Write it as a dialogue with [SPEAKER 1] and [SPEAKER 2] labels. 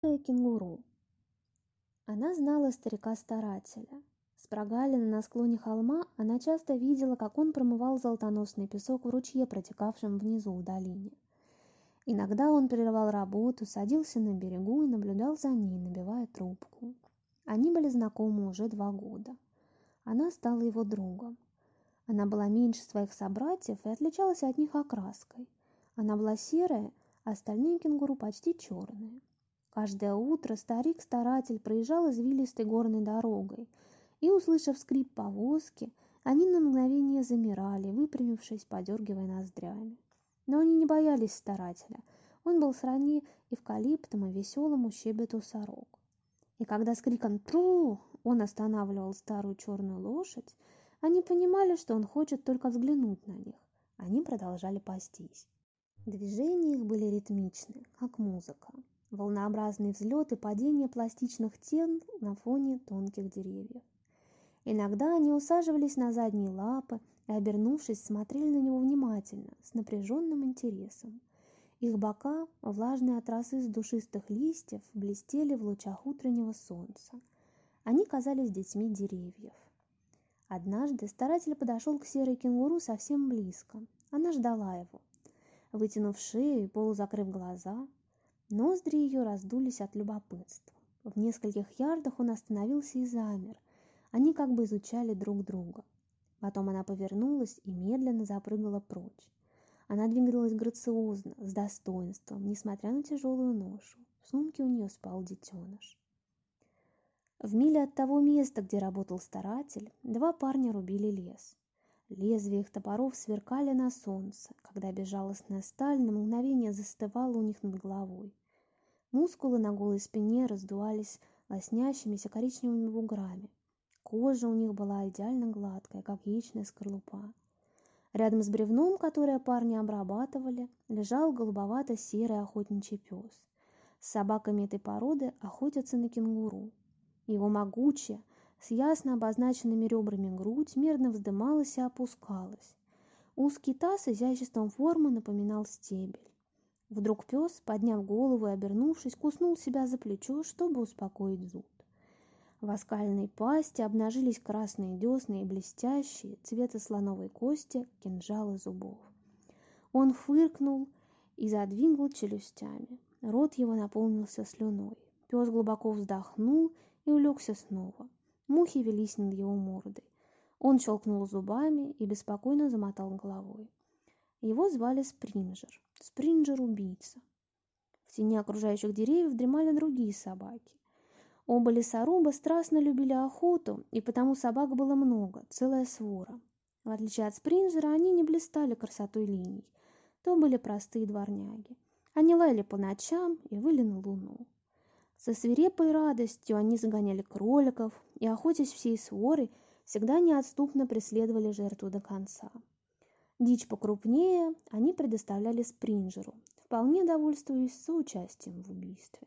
[SPEAKER 1] кенгуру. Она знала старика-старателя. С прогалины на склоне холма она часто видела, как он промывал золотоносный песок в ручье, протекавшем внизу в долине. Иногда он прерывал работу, садился на берегу и наблюдал за ней, набивая трубку. Они были знакомы уже два года. Она стала его другом. Она была меньше своих собратьев и отличалась от них окраской. Она была серая, а остальные кенгуру почти черные. Каждое утро старик-старатель проезжал извилистой горной дорогой, и, услышав скрип повозки, они на мгновение замирали, выпрямившись, подергивая ноздрями. Но они не боялись старателя. Он был сродни эвкалиптом и веселому щебету сорок. И когда с криком «Тру!» он останавливал старую черную лошадь, они понимали, что он хочет только взглянуть на них. Они продолжали пастись. Движения их были ритмичны, как музыка волнообразные взлеты падения пластичных тел на фоне тонких деревьев. Иногда они усаживались на задние лапы и, обернувшись, смотрели на него внимательно, с напряженным интересом. Их бока, влажные от росы с душистых листьев, блестели в лучах утреннего солнца. Они казались детьми деревьев. Однажды старатель подошел к серой кенгуру совсем близко. Она ждала его. Вытянув шею и полузакрыв глаза, Ноздри ее раздулись от любопытства. В нескольких ярдах он остановился и замер. Они как бы изучали друг друга. Потом она повернулась и медленно запрыгала прочь. Она двигалась грациозно, с достоинством, несмотря на тяжелую ношу. В сумке у нее спал детеныш. В миле от того места, где работал старатель, два парня рубили лес. Лезвия их топоров сверкали на солнце, когда безжалостная сталь на мгновение застывала у них над головой. Мускулы на голой спине раздувались лоснящимися коричневыми буграми. Кожа у них была идеально гладкая, как яичная скорлупа. Рядом с бревном, которое парни обрабатывали, лежал голубовато-серый охотничий пес. С собаками этой породы охотятся на кенгуру. Его могучая, с ясно обозначенными ребрами грудь мерно вздымалась и опускалась. Узкий таз изяществом формы напоминал стебель. Вдруг пес, подняв голову и обернувшись, куснул себя за плечо, чтобы успокоить зуд. В оскальной пасти обнажились красные десны и блестящие, цвета слоновой кости, кинжалы зубов. Он фыркнул и задвигал челюстями. Рот его наполнился слюной. Пес глубоко вздохнул и улегся снова. Мухи велись над его мордой. Он щелкнул зубами и беспокойно замотал головой. Его звали Спринджер. Спринджер-убийца. В тени окружающих деревьев дремали другие собаки. Оба лесоруба страстно любили охоту, и потому собак было много, целая свора. В отличие от Спринджера, они не блистали красотой линий. То были простые дворняги. Они лаяли по ночам и выли на луну. Со свирепой радостью они загоняли кроликов и, охотясь всей сворой, всегда неотступно преследовали жертву до конца. Дичь покрупнее они предоставляли спринджеру, вполне довольствуясь соучастием в убийстве.